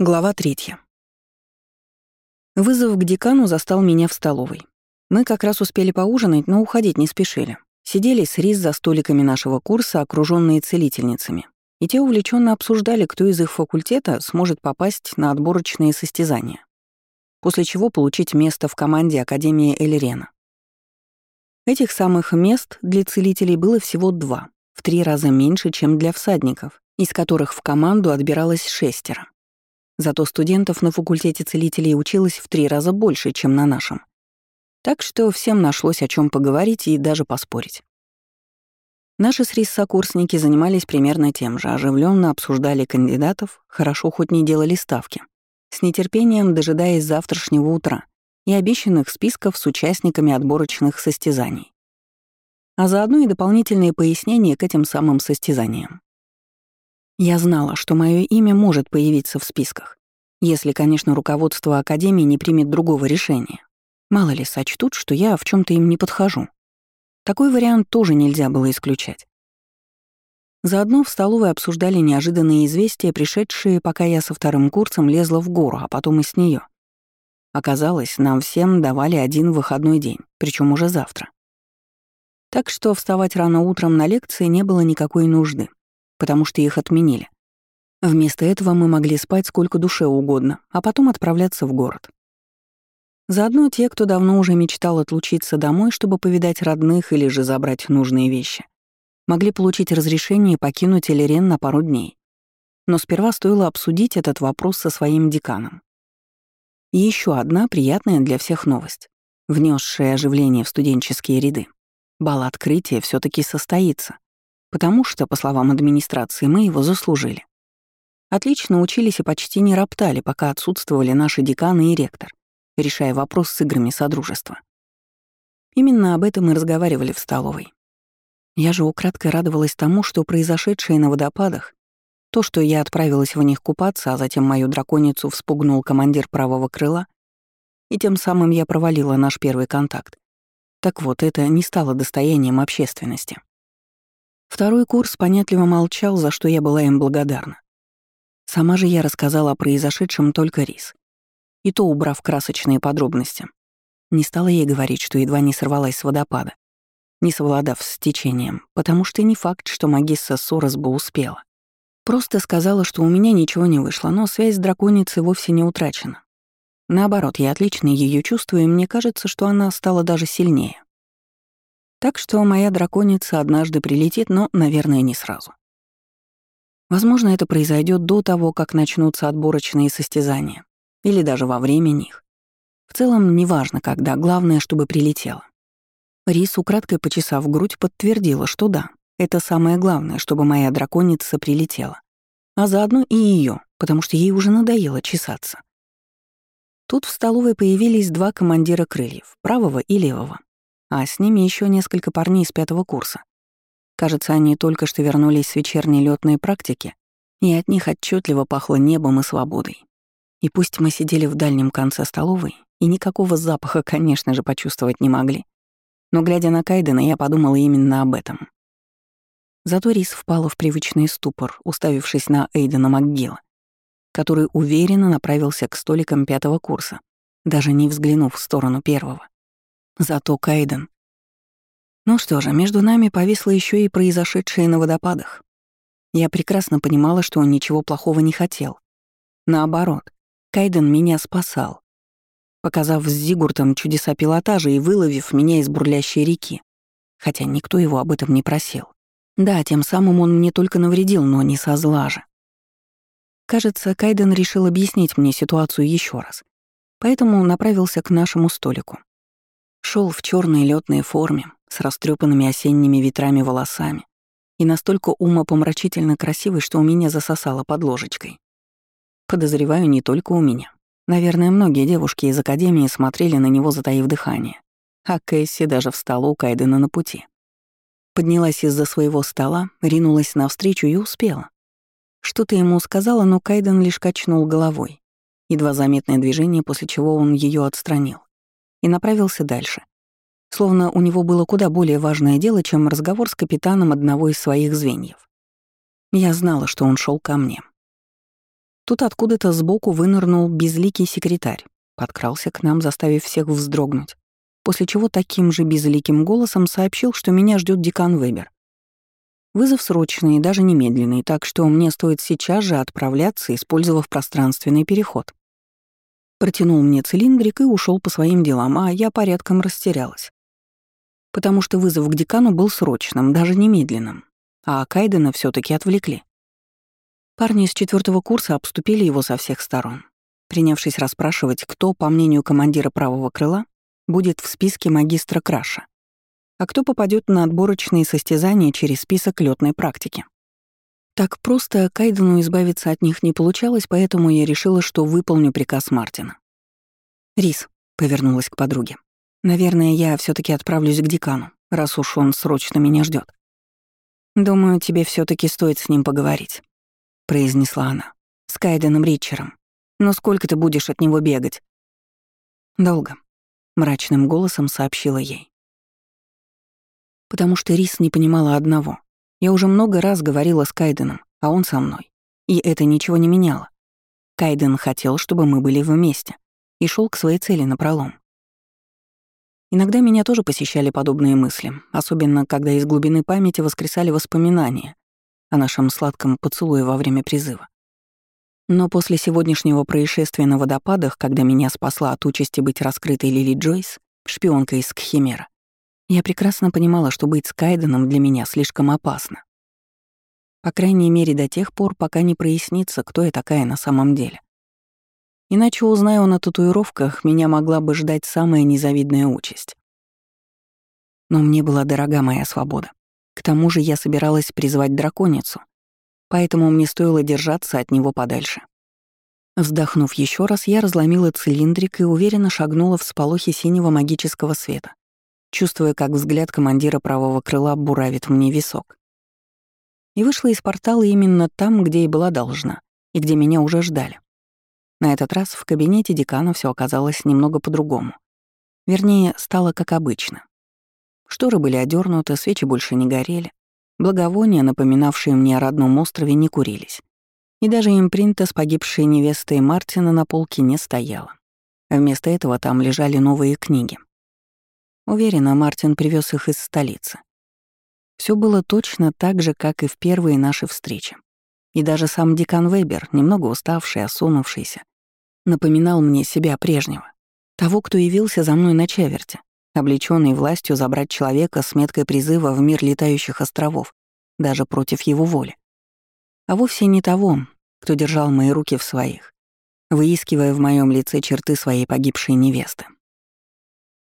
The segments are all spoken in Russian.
Глава третья. Вызов к декану застал меня в столовой. Мы как раз успели поужинать, но уходить не спешили. Сидели с Рис за столиками нашего курса, окруженные целительницами. И те увлеченно обсуждали, кто из их факультета сможет попасть на отборочные состязания. После чего получить место в команде Академии Эльрена. Этих самых мест для целителей было всего два, в три раза меньше, чем для всадников, из которых в команду отбиралось шестеро. Зато студентов на факультете целителей училось в три раза больше, чем на нашем. Так что всем нашлось о чем поговорить и даже поспорить. Наши с сокурсники занимались примерно тем же, оживленно обсуждали кандидатов, хорошо хоть не делали ставки, с нетерпением дожидаясь завтрашнего утра и обещанных списков с участниками отборочных состязаний. А заодно и дополнительные пояснения к этим самым состязаниям. Я знала, что мое имя может появиться в списках, если, конечно, руководство Академии не примет другого решения. Мало ли сочтут, что я в чем то им не подхожу. Такой вариант тоже нельзя было исключать. Заодно в столовой обсуждали неожиданные известия, пришедшие, пока я со вторым курсом лезла в гору, а потом и с нее. Оказалось, нам всем давали один выходной день, причем уже завтра. Так что вставать рано утром на лекции не было никакой нужды потому что их отменили. Вместо этого мы могли спать сколько душе угодно, а потом отправляться в город. Заодно те, кто давно уже мечтал отлучиться домой, чтобы повидать родных или же забрать нужные вещи, могли получить разрешение покинуть Элерен на пару дней. Но сперва стоило обсудить этот вопрос со своим деканом. И еще одна приятная для всех новость, внесшая оживление в студенческие ряды. Бал открытия все таки состоится, потому что, по словам администрации, мы его заслужили. Отлично учились и почти не роптали, пока отсутствовали наши деканы и ректор, решая вопрос с играми Содружества. Именно об этом мы разговаривали в столовой. Я же украдкой радовалась тому, что произошедшее на водопадах, то, что я отправилась в них купаться, а затем мою драконицу вспугнул командир правого крыла, и тем самым я провалила наш первый контакт. Так вот, это не стало достоянием общественности. Второй курс понятливо молчал, за что я была им благодарна. Сама же я рассказала о произошедшем только Рис. И то убрав красочные подробности. Не стала ей говорить, что едва не сорвалась с водопада, не совладав с течением, потому что не факт, что магисса Сорос бы успела. Просто сказала, что у меня ничего не вышло, но связь с драконицей вовсе не утрачена. Наоборот, я отлично ее чувствую, и мне кажется, что она стала даже сильнее. Так что моя драконица однажды прилетит, но, наверное, не сразу. Возможно, это произойдет до того, как начнутся отборочные состязания, или даже во время них. В целом, неважно когда, главное, чтобы прилетела. Рис, украдкой почесав грудь, подтвердила, что да, это самое главное, чтобы моя драконица прилетела. А заодно и ее, потому что ей уже надоело чесаться. Тут в столовой появились два командира крыльев, правого и левого а с ними еще несколько парней из пятого курса. Кажется, они только что вернулись с вечерней летной практики, и от них отчетливо пахло небом и свободой. И пусть мы сидели в дальнем конце столовой, и никакого запаха, конечно же, почувствовать не могли, но, глядя на Кайдена, я подумала именно об этом. Зато Рис впала в привычный ступор, уставившись на Эйдена МакГилла, который уверенно направился к столикам пятого курса, даже не взглянув в сторону первого. Зато Кайден. Ну что же, между нами повисло еще и произошедшее на водопадах. Я прекрасно понимала, что он ничего плохого не хотел. Наоборот, Кайден меня спасал, показав с Зигуртом чудеса пилотажа и выловив меня из бурлящей реки, хотя никто его об этом не просил. Да, тем самым он мне только навредил, но не со зла же. Кажется, Кайден решил объяснить мне ситуацию еще раз, поэтому направился к нашему столику. Шел в черной летной форме, с растрепанными осенними ветрами волосами и настолько умопомрачительно красивый, что у меня засосало под ложечкой. Подозреваю, не только у меня. Наверное, многие девушки из Академии смотрели на него, затаив дыхание. А Кэсси даже встала у Кайдена на пути. Поднялась из-за своего стола, ринулась навстречу и успела. Что-то ему сказала, но Кайден лишь качнул головой. Едва заметное движение, после чего он ее отстранил и направился дальше. Словно у него было куда более важное дело, чем разговор с капитаном одного из своих звеньев. Я знала, что он шел ко мне. Тут откуда-то сбоку вынырнул безликий секретарь, подкрался к нам, заставив всех вздрогнуть, после чего таким же безликим голосом сообщил, что меня ждет декан Вебер. Вызов срочный и даже немедленный, так что мне стоит сейчас же отправляться, использовав пространственный переход. Протянул мне цилиндрик и ушел по своим делам, а я порядком растерялась. Потому что вызов к декану был срочным, даже немедленным, а Кайдена все таки отвлекли. Парни из четвертого курса обступили его со всех сторон, принявшись расспрашивать, кто, по мнению командира правого крыла, будет в списке магистра Краша а кто попадет на отборочные состязания через список летной практики. Так просто Кайдену избавиться от них не получалось, поэтому я решила, что выполню приказ Мартина. «Рис», — повернулась к подруге, — «наверное, я все таки отправлюсь к декану, раз уж он срочно меня ждет. «Думаю, тебе все таки стоит с ним поговорить», — произнесла она, — «с Кайденом Ричером. Но сколько ты будешь от него бегать?» «Долго», — мрачным голосом сообщила ей потому что Рис не понимала одного. Я уже много раз говорила с Кайденом, а он со мной. И это ничего не меняло. Кайден хотел, чтобы мы были вместе, и шел к своей цели напролом. Иногда меня тоже посещали подобные мысли, особенно когда из глубины памяти воскресали воспоминания о нашем сладком поцелуе во время призыва. Но после сегодняшнего происшествия на водопадах, когда меня спасла от участи быть раскрытой Лили Джойс, шпионка из Кхимера, я прекрасно понимала, что быть с Кайденом для меня слишком опасно. По крайней мере, до тех пор, пока не прояснится, кто я такая на самом деле. Иначе, узнаю на татуировках, меня могла бы ждать самая незавидная участь. Но мне была дорога моя свобода. К тому же я собиралась призвать драконицу, поэтому мне стоило держаться от него подальше. Вздохнув еще раз, я разломила цилиндрик и уверенно шагнула в сполохи синего магического света чувствуя, как взгляд командира правого крыла буравит мне висок. И вышла из портала именно там, где и была должна, и где меня уже ждали. На этот раз в кабинете декана все оказалось немного по-другому. Вернее, стало как обычно. Шторы были одернуты, свечи больше не горели, благовония, напоминавшие мне о родном острове, не курились. И даже импринта с погибшей невестой Мартина на полке не стояла. Вместо этого там лежали новые книги. Уверена, Мартин привез их из столицы. Все было точно так же, как и в первые наши встречи. И даже сам Дикан Вебер, немного уставший, осунувшийся, напоминал мне себя прежнего. Того, кто явился за мной на чаверте, облеченный властью забрать человека с меткой призыва в мир летающих островов, даже против его воли. А вовсе не того, кто держал мои руки в своих, выискивая в моем лице черты своей погибшей невесты.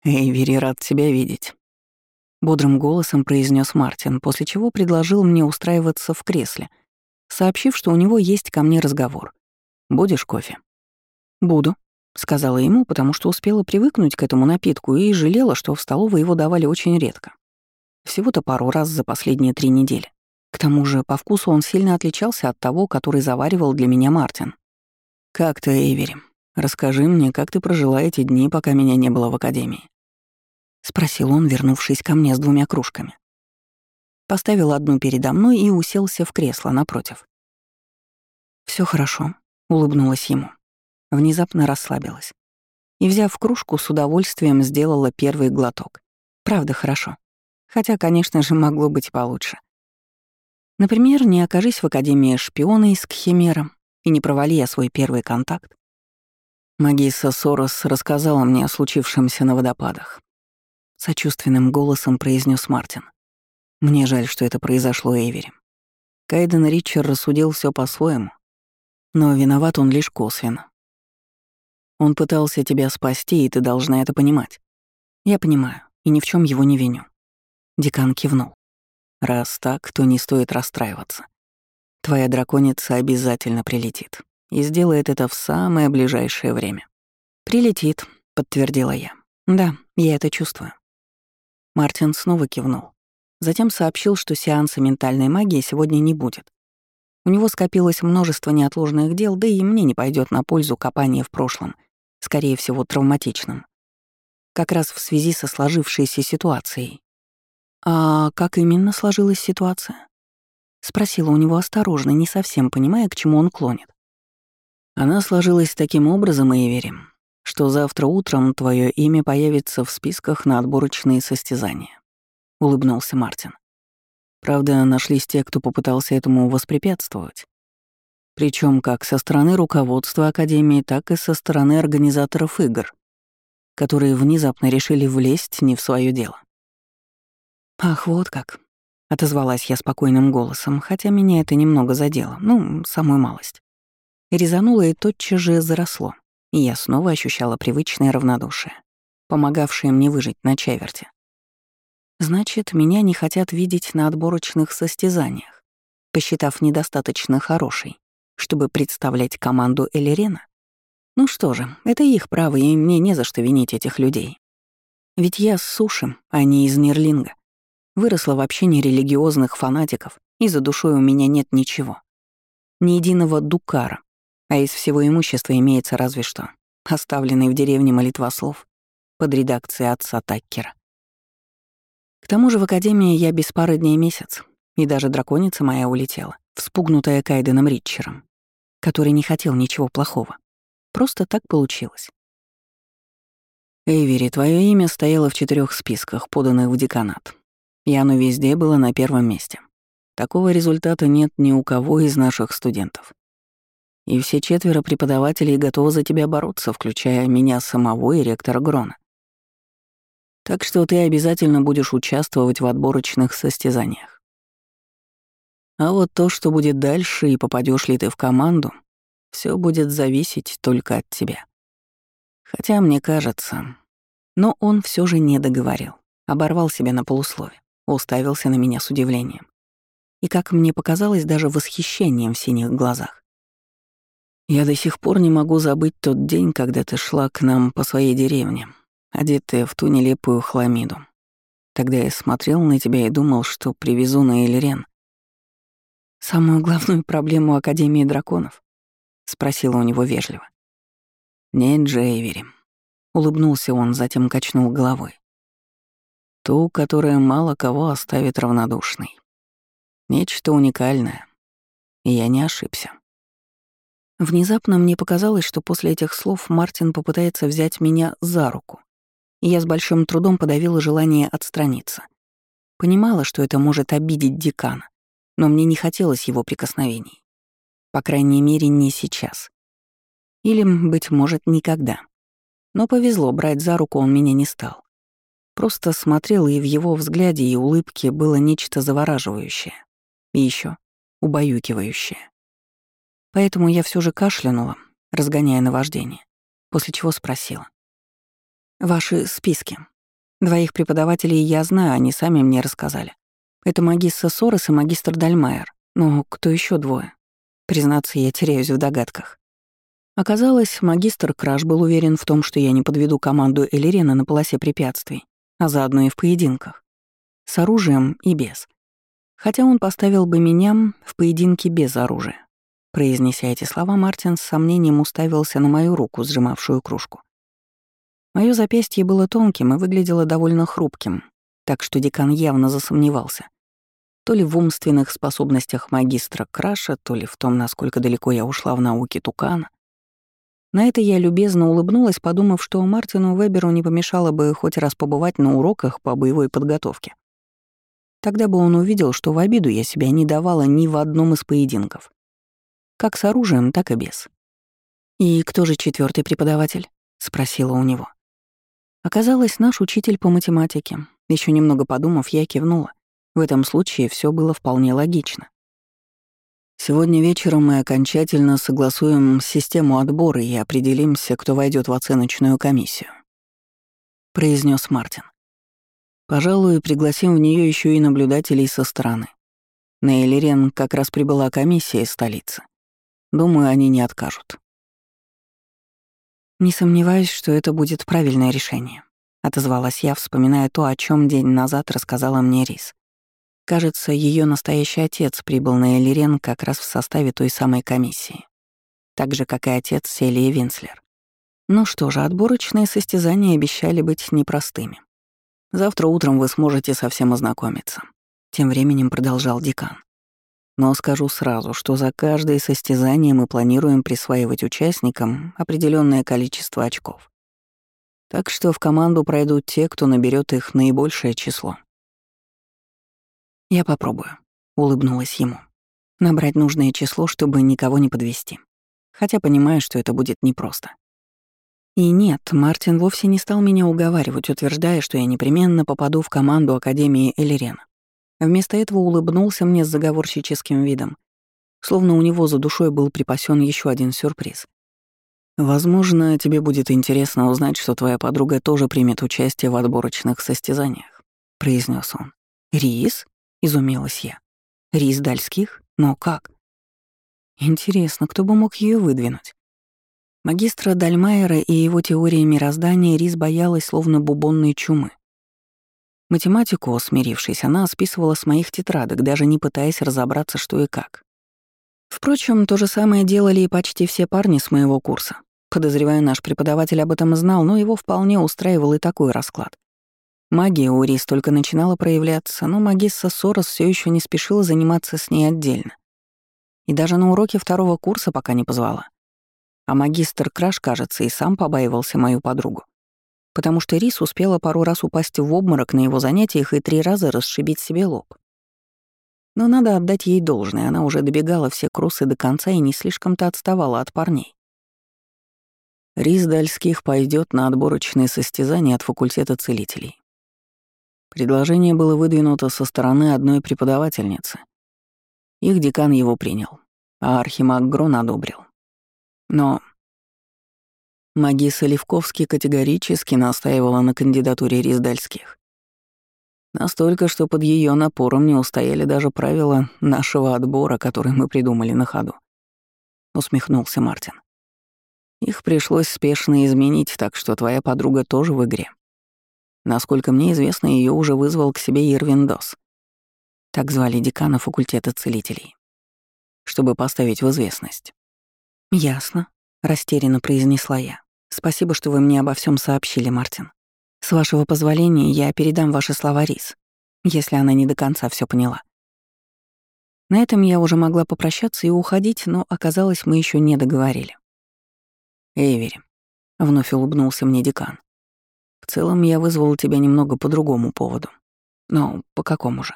«Эйвери, рад тебя видеть», — бодрым голосом произнес Мартин, после чего предложил мне устраиваться в кресле, сообщив, что у него есть ко мне разговор. «Будешь кофе?» «Буду», — сказала ему, потому что успела привыкнуть к этому напитку и жалела, что в столовой его давали очень редко. Всего-то пару раз за последние три недели. К тому же по вкусу он сильно отличался от того, который заваривал для меня Мартин. «Как ты, Эйвери? Расскажи мне, как ты прожила эти дни, пока меня не было в академии?» — спросил он, вернувшись ко мне с двумя кружками. Поставил одну передо мной и уселся в кресло напротив. Все хорошо», — улыбнулась ему. Внезапно расслабилась. И, взяв кружку, с удовольствием сделала первый глоток. Правда, хорошо. Хотя, конечно же, могло быть получше. Например, не окажись в Академии шпиона из Кхимера и не провали я свой первый контакт. Магисса Сорос рассказала мне о случившемся на водопадах сочувственным голосом произнес Мартин. Мне жаль, что это произошло Эйвери. Кайден Ричард рассудил все по-своему, но виноват он лишь косвенно. Он пытался тебя спасти, и ты должна это понимать. Я понимаю, и ни в чем его не виню. Декан кивнул. Раз так, то не стоит расстраиваться. Твоя драконица обязательно прилетит. И сделает это в самое ближайшее время. «Прилетит», — подтвердила я. «Да, я это чувствую». Мартин снова кивнул. Затем сообщил, что сеанса ментальной магии сегодня не будет. У него скопилось множество неотложных дел, да и мне не пойдет на пользу копание в прошлом, скорее всего, травматичным. Как раз в связи со сложившейся ситуацией. «А как именно сложилась ситуация?» Спросила у него осторожно, не совсем понимая, к чему он клонит. Она сложилась таким образом, и верим, что завтра утром твое имя появится в списках на отборочные состязания», — улыбнулся Мартин. Правда, нашлись те, кто попытался этому воспрепятствовать. Причем как со стороны руководства Академии, так и со стороны организаторов игр, которые внезапно решили влезть не в свое дело. «Ах, вот как», — отозвалась я спокойным голосом, хотя меня это немного задело, ну, самую малость. Резануло и тотчас же заросло, и я снова ощущала привычное равнодушие, помогавшее мне выжить на чаверте. Значит, меня не хотят видеть на отборочных состязаниях, посчитав недостаточно хорошей чтобы представлять команду Элерена? Ну что же, это их право, и мне не за что винить этих людей. Ведь я с суши, а не из Нерлинга. Выросла в общине религиозных фанатиков, и за душой у меня нет ничего. Ни единого дукара, а из всего имущества имеется разве что оставленный в деревне молитва слов под редакцией отца Таккера. К тому же в академии я без пары дней месяц, и даже драконица моя улетела, вспугнутая Кайденом Ритчером который не хотел ничего плохого. Просто так получилось. Эйвери, твое имя стояло в четырех списках, поданных в деканат. И оно везде было на первом месте. Такого результата нет ни у кого из наших студентов. И все четверо преподавателей готовы за тебя бороться, включая меня самого и ректора Грона. Так что ты обязательно будешь участвовать в отборочных состязаниях. А вот то, что будет дальше и попадешь ли ты в команду, все будет зависеть только от тебя. Хотя мне кажется... Но он все же не договорил, оборвал себя на полуслове, уставился на меня с удивлением. И, как мне показалось, даже восхищением в синих глазах. Я до сих пор не могу забыть тот день, когда ты шла к нам по своей деревне, одетая в ту нелепую хламиду. Тогда я смотрел на тебя и думал, что привезу на Эльрен «Самую главную проблему Академии драконов?» — спросила у него вежливо. «Нет, Джейвери», — улыбнулся он, затем качнул головой. «Ту, которая мало кого оставит равнодушной. Нечто уникальное. И я не ошибся». Внезапно мне показалось, что после этих слов Мартин попытается взять меня за руку, я с большим трудом подавила желание отстраниться. Понимала, что это может обидеть декана, но мне не хотелось его прикосновений. По крайней мере, не сейчас. Или, быть может, никогда. Но повезло, брать за руку он меня не стал. Просто смотрел, и в его взгляде и улыбке было нечто завораживающее. И еще убаюкивающее. Поэтому я все же кашлянула, разгоняя наваждение, после чего спросила. «Ваши списки. Двоих преподавателей я знаю, они сами мне рассказали. Это магистр Сорос и магистр Дальмайер. Но кто еще двое? Признаться, я теряюсь в догадках. Оказалось, магистр Краш был уверен в том, что я не подведу команду Элирена на полосе препятствий, а заодно и в поединках. С оружием и без. Хотя он поставил бы меня в поединке без оружия. Произнеся эти слова, Мартин с сомнением уставился на мою руку, сжимавшую кружку. Моё запястье было тонким и выглядело довольно хрупким, так что декан явно засомневался. То ли в умственных способностях магистра Краша, то ли в том, насколько далеко я ушла в науке Тукана. На это я любезно улыбнулась, подумав, что Мартину Веберу не помешало бы хоть раз побывать на уроках по боевой подготовке. Тогда бы он увидел, что в обиду я себя не давала ни в одном из поединков. Как с оружием, так и без. «И кто же четвертый преподаватель?» — спросила у него. Оказалось, наш учитель по математике, еще немного подумав, я кивнула. В этом случае все было вполне логично. Сегодня вечером мы окончательно согласуем систему отбора и определимся, кто войдет в оценочную комиссию, произнес Мартин. Пожалуй, пригласим в нее еще и наблюдателей со стороны. На Элирен как раз прибыла комиссия из столицы. Думаю, они не откажут. Не сомневаюсь, что это будет правильное решение. — отозвалась я, вспоминая то, о чем день назад рассказала мне Рис. Кажется, ее настоящий отец прибыл на Элирен как раз в составе той самой комиссии. Так же, как и отец Селии Винслер. Ну что же, отборочные состязания обещали быть непростыми. Завтра утром вы сможете совсем ознакомиться. Тем временем продолжал декан. Но скажу сразу, что за каждое состязание мы планируем присваивать участникам определенное количество очков. Так что в команду пройдут те, кто наберет их наибольшее число. «Я попробую», — улыбнулась ему. «Набрать нужное число, чтобы никого не подвести. Хотя понимаю, что это будет непросто». И нет, Мартин вовсе не стал меня уговаривать, утверждая, что я непременно попаду в команду Академии Элерена. Вместо этого улыбнулся мне с заговорщическим видом, словно у него за душой был припасен еще один сюрприз. «Возможно, тебе будет интересно узнать, что твоя подруга тоже примет участие в отборочных состязаниях», — произнес он. «Рис?» — изумилась я. «Рис Дальских? Но как?» «Интересно, кто бы мог ее выдвинуть?» Магистра Дальмайера и его теории мироздания Рис боялась словно бубонной чумы. Математику, смирившись, она списывала с моих тетрадок, даже не пытаясь разобраться, что и как. Впрочем, то же самое делали и почти все парни с моего курса. Подозреваю, наш преподаватель об этом знал, но его вполне устраивал и такой расклад. Магия у Рис только начинала проявляться, но магисса Сорос все еще не спешила заниматься с ней отдельно. И даже на уроке второго курса пока не позвала. А магистр Краш, кажется, и сам побаивался мою подругу. Потому что Рис успела пару раз упасть в обморок на его занятиях и три раза расшибить себе лоб. Но надо отдать ей должное, она уже добегала все кроссы до конца и не слишком-то отставала от парней. Рис Дальских пойдет на отборочные состязания от факультета целителей. Предложение было выдвинуто со стороны одной преподавательницы. Их декан его принял, а архимаг Грон одобрил. Но Магиса Левковский категорически настаивала на кандидатуре Рис Дальских. Настолько, что под ее напором не устояли даже правила нашего отбора, который мы придумали на ходу. Усмехнулся Мартин. Их пришлось спешно изменить, так что твоя подруга тоже в игре. Насколько мне известно, ее уже вызвал к себе Ирвин Дос. Так звали декана факультета целителей. Чтобы поставить в известность. «Ясно», — растерянно произнесла я. «Спасибо, что вы мне обо всем сообщили, Мартин. С вашего позволения я передам ваши слова Рис, если она не до конца все поняла. На этом я уже могла попрощаться и уходить, но оказалось, мы еще не договорили. «Эйвери», — вновь улыбнулся мне декан. «В целом я вызвал тебя немного по другому поводу. Но по какому же?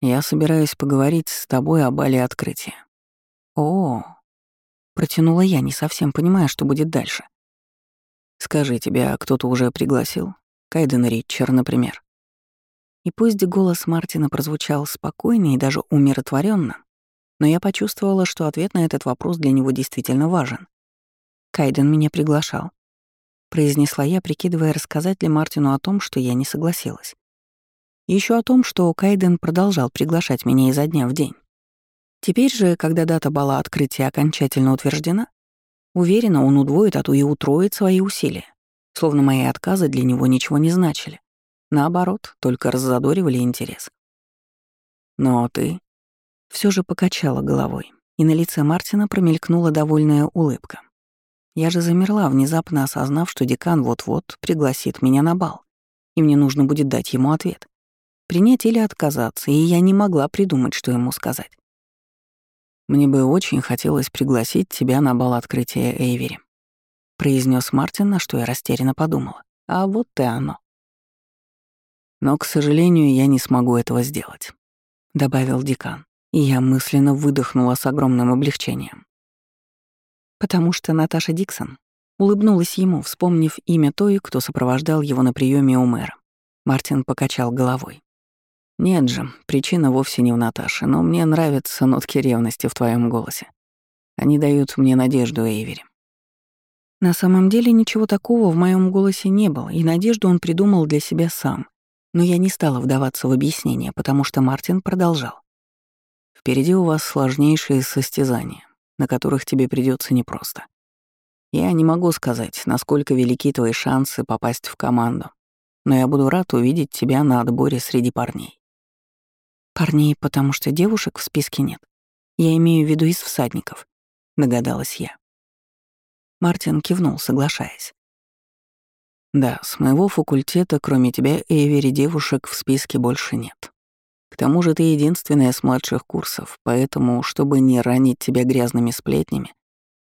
Я собираюсь поговорить с тобой о бале открытия». «О, -о протянула я, не совсем понимая, что будет дальше. Скажи, тебя кто-то уже пригласил? Кайден Ритчер, например. И пусть голос Мартина прозвучал спокойно и даже умиротворенно, но я почувствовала, что ответ на этот вопрос для него действительно важен. Кайден меня приглашал. Произнесла я, прикидывая рассказать ли Мартину о том, что я не согласилась. Еще о том, что Кайден продолжал приглашать меня изо дня в день. Теперь же, когда дата бала открытия окончательно утверждена, Уверена, он удвоит, а то и утроит свои усилия. Словно мои отказы для него ничего не значили. Наоборот, только раззадоривали интерес. Но ты все же покачала головой, и на лице Мартина промелькнула довольная улыбка. Я же замерла, внезапно осознав, что декан вот-вот пригласит меня на бал, и мне нужно будет дать ему ответ. Принять или отказаться, и я не могла придумать, что ему сказать. «Мне бы очень хотелось пригласить тебя на бал открытия Эйвери», — произнес Мартин, на что я растерянно подумала. «А вот и оно». «Но, к сожалению, я не смогу этого сделать», — добавил декан, и я мысленно выдохнула с огромным облегчением. Потому что Наташа Диксон улыбнулась ему, вспомнив имя той, кто сопровождал его на приеме у мэра. Мартин покачал головой. Нет же, причина вовсе не в Наташе, но мне нравятся нотки ревности в твоем голосе. Они дают мне надежду, Эйвери. На самом деле ничего такого в моем голосе не было, и надежду он придумал для себя сам. Но я не стала вдаваться в объяснение, потому что Мартин продолжал. Впереди у вас сложнейшие состязания, на которых тебе придется непросто. Я не могу сказать, насколько велики твои шансы попасть в команду, но я буду рад увидеть тебя на отборе среди парней. Парней, потому что девушек в списке нет. Я имею в виду из всадников, догадалась я. Мартин кивнул, соглашаясь. Да, с моего факультета, кроме тебя, Эвери, девушек в списке больше нет. К тому же ты единственная с младших курсов, поэтому, чтобы не ранить тебя грязными сплетнями,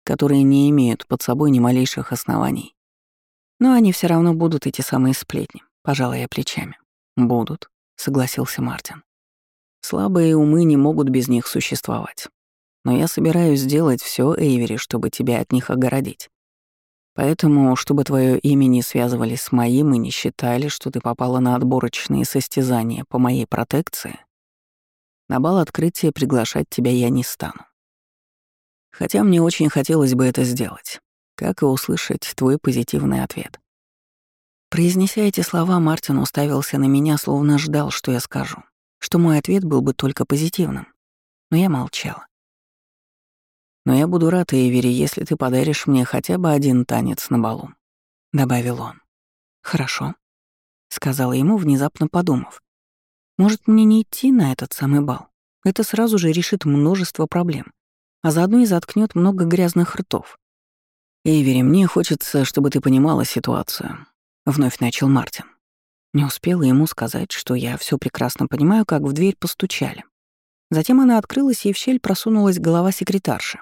которые не имеют под собой ни малейших оснований. Но они все равно будут эти самые сплетни, пожалуй, плечами. Будут, согласился Мартин. Слабые умы не могут без них существовать. Но я собираюсь сделать все, Эйвери, чтобы тебя от них огородить. Поэтому, чтобы твое имя не связывали с моим и не считали, что ты попала на отборочные состязания по моей протекции, на бал открытия приглашать тебя я не стану. Хотя мне очень хотелось бы это сделать, как и услышать твой позитивный ответ. Произнеся эти слова, Мартин уставился на меня, словно ждал, что я скажу, что мой ответ был бы только позитивным. Но я молчала. Но я буду рад, Эйвери, если ты подаришь мне хотя бы один танец на балу», — добавил он. «Хорошо», — сказала ему, внезапно подумав. «Может, мне не идти на этот самый бал? Это сразу же решит множество проблем, а заодно и заткнет много грязных ртов». «Эйвери, мне хочется, чтобы ты понимала ситуацию», — вновь начал Мартин. Не успела ему сказать, что я все прекрасно понимаю, как в дверь постучали. Затем она открылась, и в щель просунулась голова секретарши.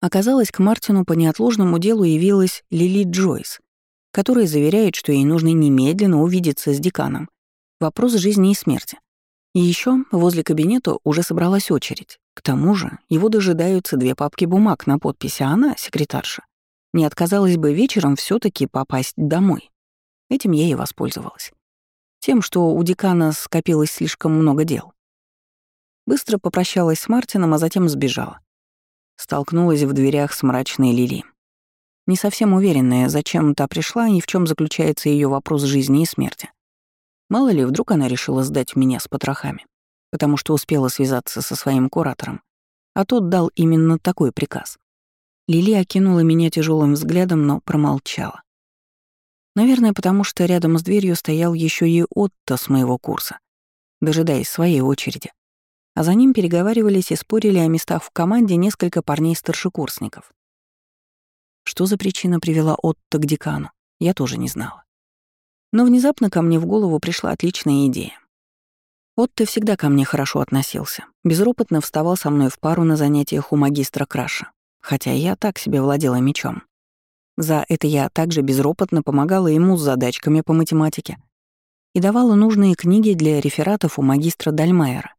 Оказалось, к Мартину по неотложному делу явилась Лили Джойс, которая заверяет, что ей нужно немедленно увидеться с деканом. Вопрос жизни и смерти. И еще возле кабинета уже собралась очередь. К тому же его дожидаются две папки бумаг на подпись, а она, секретарша, не отказалась бы вечером все таки попасть домой. Этим я и воспользовалась. Тем, что у декана скопилось слишком много дел. Быстро попрощалась с Мартином, а затем сбежала. Столкнулась в дверях с мрачной Лили. Не совсем уверенная, зачем та пришла и в чем заключается ее вопрос жизни и смерти. Мало ли, вдруг она решила сдать меня с потрохами, потому что успела связаться со своим куратором, а тот дал именно такой приказ. Лили окинула меня тяжелым взглядом, но промолчала. Наверное, потому что рядом с дверью стоял еще и Отто с моего курса, дожидаясь своей очереди а за ним переговаривались и спорили о местах в команде несколько парней-старшекурсников. Что за причина привела Отто к декану, я тоже не знала. Но внезапно ко мне в голову пришла отличная идея. Отто всегда ко мне хорошо относился, безропотно вставал со мной в пару на занятиях у магистра Краша, хотя я так себе владела мечом. За это я также безропотно помогала ему с задачками по математике и давала нужные книги для рефератов у магистра Дальмайера.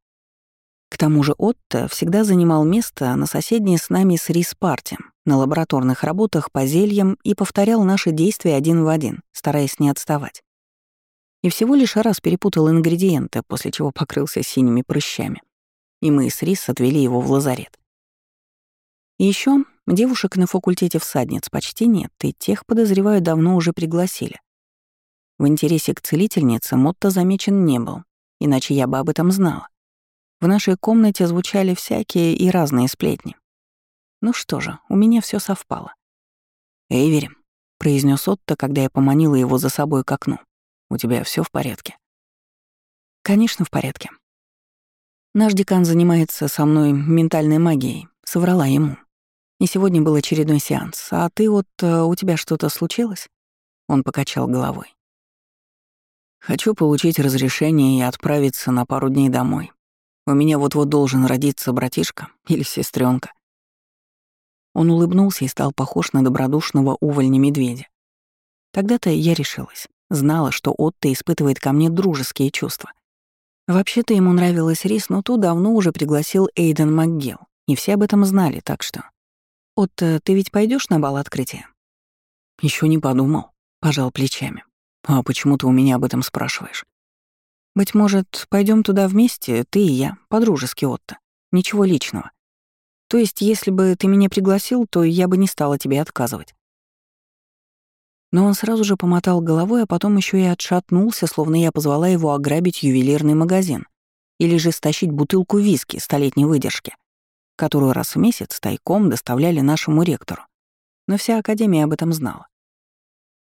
К тому же Отто всегда занимал место на соседней с нами с Рис-парте, на лабораторных работах по зельям и повторял наши действия один в один, стараясь не отставать. И всего лишь раз перепутал ингредиенты, после чего покрылся синими прыщами. И мы с Рис отвели его в лазарет. И еще девушек на факультете всадниц почти нет, и тех, подозреваю, давно уже пригласили. В интересе к целительнице Мотто замечен не был, иначе я бы об этом знала. В нашей комнате звучали всякие и разные сплетни. Ну что же, у меня все совпало. «Эйвери», — произнес Отто, когда я поманила его за собой к окну, — «у тебя все в порядке?» «Конечно, в порядке. Наш декан занимается со мной ментальной магией», — соврала ему. И сегодня был очередной сеанс. А ты вот, э, у тебя что-то случилось?» Он покачал головой. «Хочу получить разрешение и отправиться на пару дней домой. У меня вот-вот должен родиться братишка или сестренка. Он улыбнулся и стал похож на добродушного увольня-медведя. Тогда-то я решилась. Знала, что Отто испытывает ко мне дружеские чувства. Вообще-то ему нравилась Рис, но ту давно уже пригласил Эйден МакГилл, и все об этом знали, так что... «Отто, ты ведь пойдешь на бал открытия?» Еще не подумал», — пожал плечами. «А почему ты у меня об этом спрашиваешь?» Быть может, пойдем туда вместе, ты и я, по-дружески, Отто. Ничего личного. То есть, если бы ты меня пригласил, то я бы не стала тебе отказывать. Но он сразу же помотал головой, а потом еще и отшатнулся, словно я позвала его ограбить ювелирный магазин или же стащить бутылку виски столетней выдержки, которую раз в месяц тайком доставляли нашему ректору. Но вся Академия об этом знала.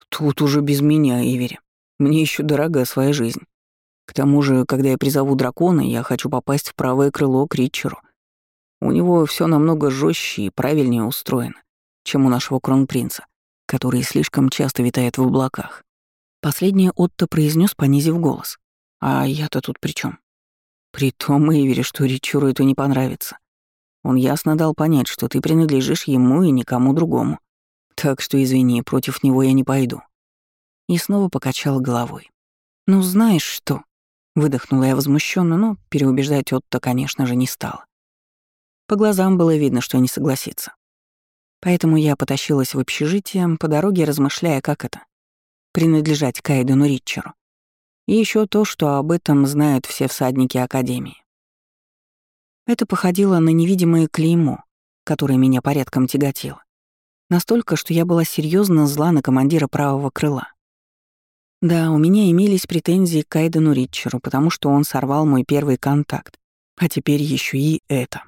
«Тут уже без меня, Ивери. Мне еще дорога своя жизнь. К тому же, когда я призову дракона, я хочу попасть в правое крыло к Ричеру. У него все намного жестче и правильнее устроено, чем у нашего кронпринца, который слишком часто витает в облаках. Последнее Отто произнес, понизив голос. А я-то тут при чем? При том, Эйвери, что Ричуру это не понравится. Он ясно дал понять, что ты принадлежишь ему и никому другому. Так что, извини, против него я не пойду. И снова покачал головой. «Ну, знаешь что?» Выдохнула я возмущенно, но переубеждать Отто, конечно же, не стала. По глазам было видно, что не согласится. Поэтому я потащилась в общежитие, по дороге размышляя, как это — принадлежать Кайдену Ритчеру. И еще то, что об этом знают все всадники Академии. Это походило на невидимое клеймо, которое меня порядком тяготило. Настолько, что я была серьезно зла на командира правого крыла. Да, у меня имелись претензии к Кайдену Ритчеру, потому что он сорвал мой первый контакт. А теперь еще и это.